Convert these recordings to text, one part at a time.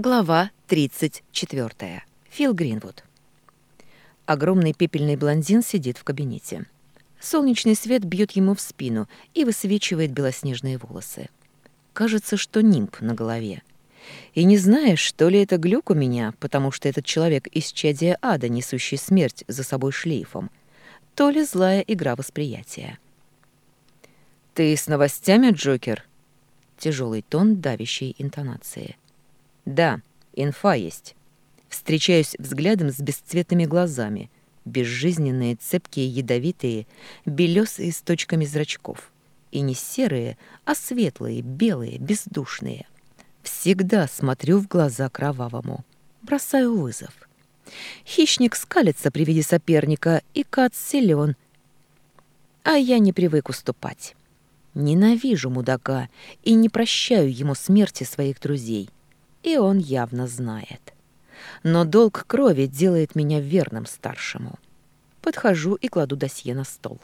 Глава 34. Фил Гринвуд. Огромный пепельный блондин сидит в кабинете. Солнечный свет бьет ему в спину и высвечивает белоснежные волосы. Кажется, что нимб на голове. И не знаешь, что ли это глюк у меня, потому что этот человек из чадия ада, несущий смерть за собой шлейфом, то ли злая игра восприятия. «Ты с новостями, Джокер?» Тяжелый тон давящей интонации – да, инфа есть. Встречаюсь взглядом с бесцветными глазами, безжизненные, цепкие, ядовитые, белесые с точками зрачков. И не серые, а светлые, белые, бездушные. Всегда смотрю в глаза кровавому. Бросаю вызов. Хищник скалится при виде соперника, и кат силен. А я не привык уступать. Ненавижу мудака и не прощаю ему смерти своих друзей и он явно знает. Но долг крови делает меня верным старшему. Подхожу и кладу досье на стол.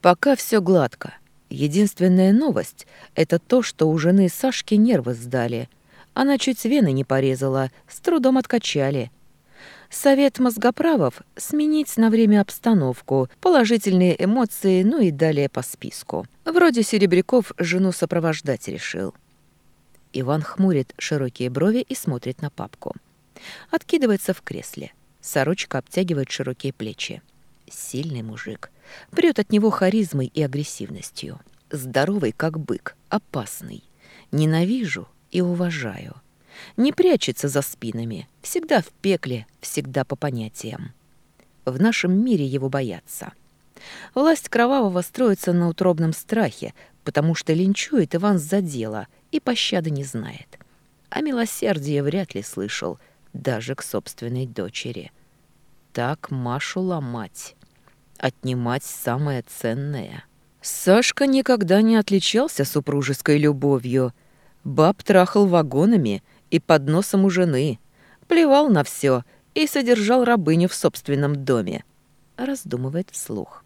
Пока все гладко. Единственная новость — это то, что у жены Сашки нервы сдали. Она чуть вены не порезала, с трудом откачали. Совет мозгоправов — сменить на время обстановку, положительные эмоции, ну и далее по списку. Вроде Серебряков жену сопровождать решил. Иван хмурит широкие брови и смотрит на папку. Откидывается в кресле. Сорочка обтягивает широкие плечи. Сильный мужик. Прет от него харизмой и агрессивностью. Здоровый, как бык. Опасный. Ненавижу и уважаю. Не прячется за спинами. Всегда в пекле, всегда по понятиям. В нашем мире его боятся. Власть кровавого строится на утробном страхе, потому что линчует Иван за дело и пощады не знает. А милосердие вряд ли слышал, даже к собственной дочери. Так Машу ломать, отнимать самое ценное. Сашка никогда не отличался супружеской любовью. Баб трахал вагонами и под носом у жены, плевал на все и содержал рабыню в собственном доме. Раздумывает вслух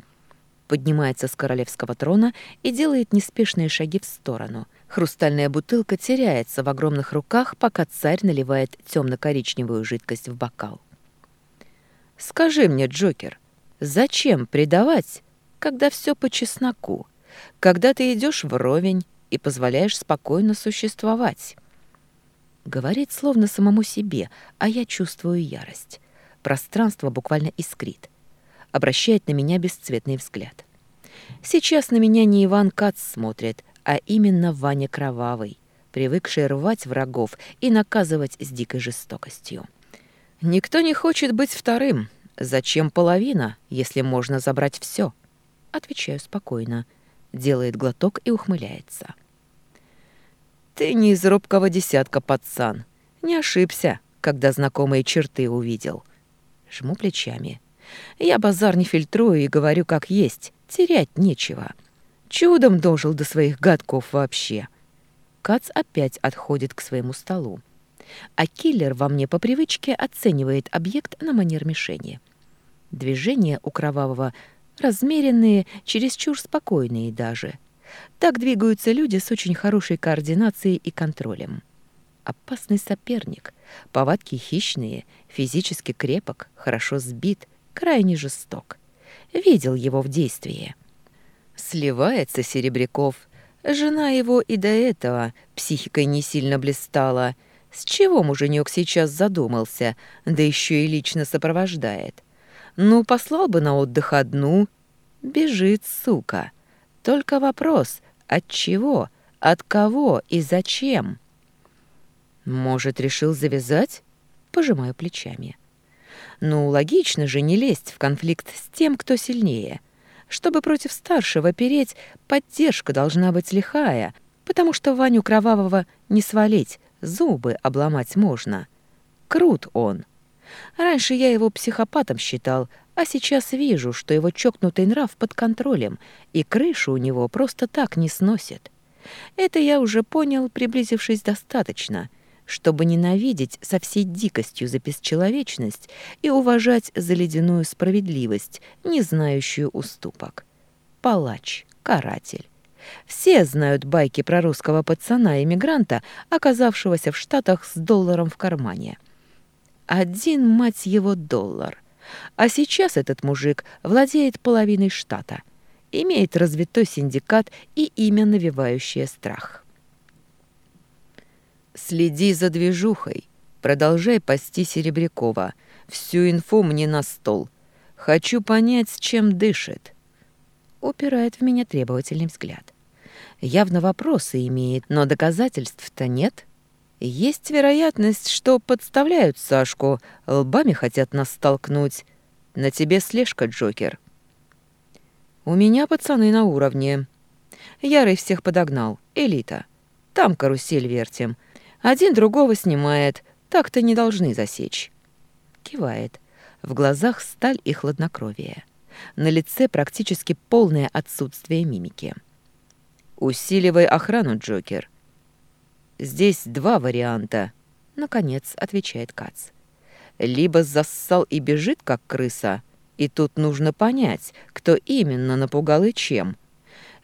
поднимается с королевского трона и делает неспешные шаги в сторону. Хрустальная бутылка теряется в огромных руках, пока царь наливает темно-коричневую жидкость в бокал. «Скажи мне, Джокер, зачем предавать, когда все по чесноку, когда ты идешь вровень и позволяешь спокойно существовать?» Говорит словно самому себе, а я чувствую ярость. Пространство буквально искрит обращает на меня бесцветный взгляд. Сейчас на меня не Иван Кац смотрит, а именно Ваня Кровавый, привыкший рвать врагов и наказывать с дикой жестокостью. «Никто не хочет быть вторым. Зачем половина, если можно забрать все? Отвечаю спокойно. Делает глоток и ухмыляется. «Ты не из робкого десятка, пацан. Не ошибся, когда знакомые черты увидел». Жму плечами. Я базар не фильтрую и говорю как есть, терять нечего. Чудом дожил до своих годков вообще. Кац опять отходит к своему столу. А киллер во мне по привычке оценивает объект на манер мишени. Движения у кровавого размеренные, чересчур спокойные даже. Так двигаются люди с очень хорошей координацией и контролем. Опасный соперник, повадки хищные, физически крепок, хорошо сбит – крайне жесток. Видел его в действии. Сливается Серебряков. Жена его и до этого психикой не сильно блистала. С чего муженек сейчас задумался, да еще и лично сопровождает? Ну, послал бы на отдых одну. Бежит, сука. Только вопрос, от чего, от кого и зачем? Может, решил завязать? Пожимаю плечами. — ну, логично же не лезть в конфликт с тем, кто сильнее. Чтобы против старшего переть, поддержка должна быть лихая, потому что Ваню Кровавого не свалить, зубы обломать можно. Крут он. Раньше я его психопатом считал, а сейчас вижу, что его чокнутый нрав под контролем, и крышу у него просто так не сносит. Это я уже понял, приблизившись достаточно — чтобы ненавидеть со всей дикостью за бесчеловечность и уважать за ледяную справедливость, не знающую уступок. Палач, каратель. Все знают байки про русского пацана-эмигранта, оказавшегося в Штатах с долларом в кармане. Один, мать его, доллар. А сейчас этот мужик владеет половиной штата, имеет развитой синдикат и имя, навевающее страх. Следи за движухой. Продолжай пасти Серебрякова. Всю инфу мне на стол. Хочу понять, с чем дышит. Упирает в меня требовательный взгляд. Явно вопросы имеет, но доказательств-то нет. Есть вероятность, что подставляют Сашку, лбами хотят нас столкнуть. На тебе слежка, Джокер. У меня пацаны на уровне. Ярый всех подогнал. Элита. Там карусель вертим. Один другого снимает. Так-то не должны засечь. Кивает. В глазах сталь и хладнокровие. На лице практически полное отсутствие мимики. «Усиливай охрану, Джокер». «Здесь два варианта», — наконец отвечает Кац. «Либо зассал и бежит, как крыса, и тут нужно понять, кто именно напугал и чем.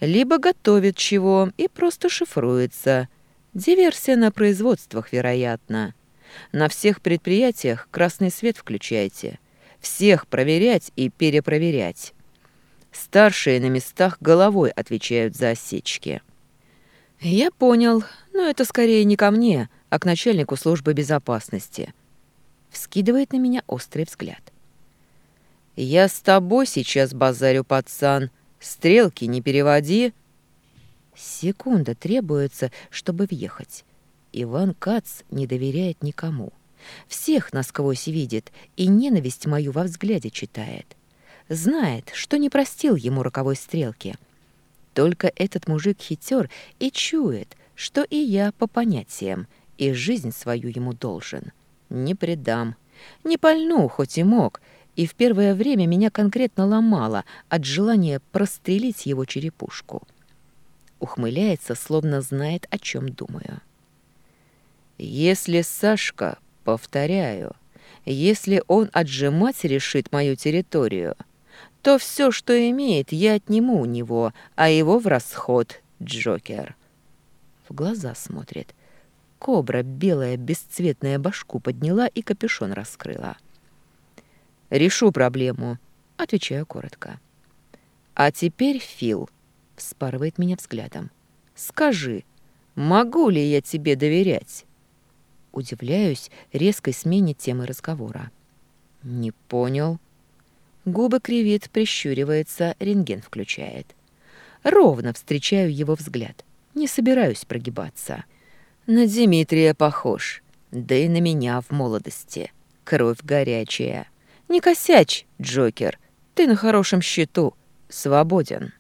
Либо готовит чего и просто шифруется» Диверсия на производствах, вероятно. На всех предприятиях красный свет включайте. Всех проверять и перепроверять. Старшие на местах головой отвечают за осечки. Я понял, но это скорее не ко мне, а к начальнику службы безопасности. Вскидывает на меня острый взгляд. Я с тобой сейчас базарю, пацан. Стрелки не переводи, Секунда требуется, чтобы въехать. Иван Кац не доверяет никому. Всех насквозь видит и ненависть мою во взгляде читает. Знает, что не простил ему роковой стрелки. Только этот мужик хитер и чует, что и я по понятиям, и жизнь свою ему должен. Не предам. Не пальну, хоть и мог, и в первое время меня конкретно ломало от желания прострелить его черепушку ухмыляется, словно знает, о чем думаю. «Если Сашка, повторяю, если он отжимать решит мою территорию, то все, что имеет, я отниму у него, а его в расход, Джокер». В глаза смотрит. Кобра белая бесцветная башку подняла и капюшон раскрыла. «Решу проблему», — отвечаю коротко. «А теперь, Фил, вспарывает меня взглядом. «Скажи, могу ли я тебе доверять?» Удивляюсь резкой смене темы разговора. «Не понял». Губы кривит, прищуривается, рентген включает. Ровно встречаю его взгляд. Не собираюсь прогибаться. На Дмитрия похож, да и на меня в молодости. Кровь горячая. Не косячь, Джокер, ты на хорошем счету, свободен.